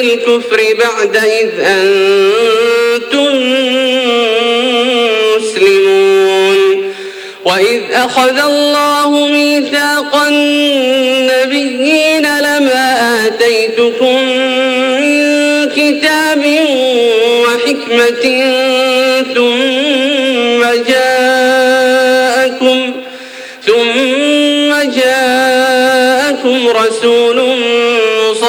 بالكفر بعد إذ أنتم مسلمون. وإذ أخذ الله ميثاق النبيين لما آتيتكم من كتاب وحكمة ثم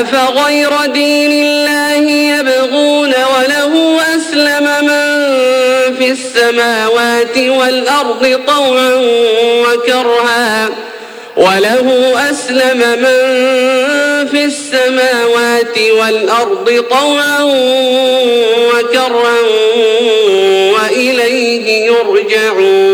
أفغير دين الله يبغون وله أسلم من في السماوات والأرض طوعا وكرها وله أسلم من في السماوات والأرض طوعا وكرها وإليه يرجعون.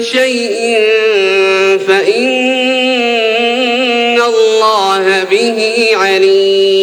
شيء فإن الله به عليم.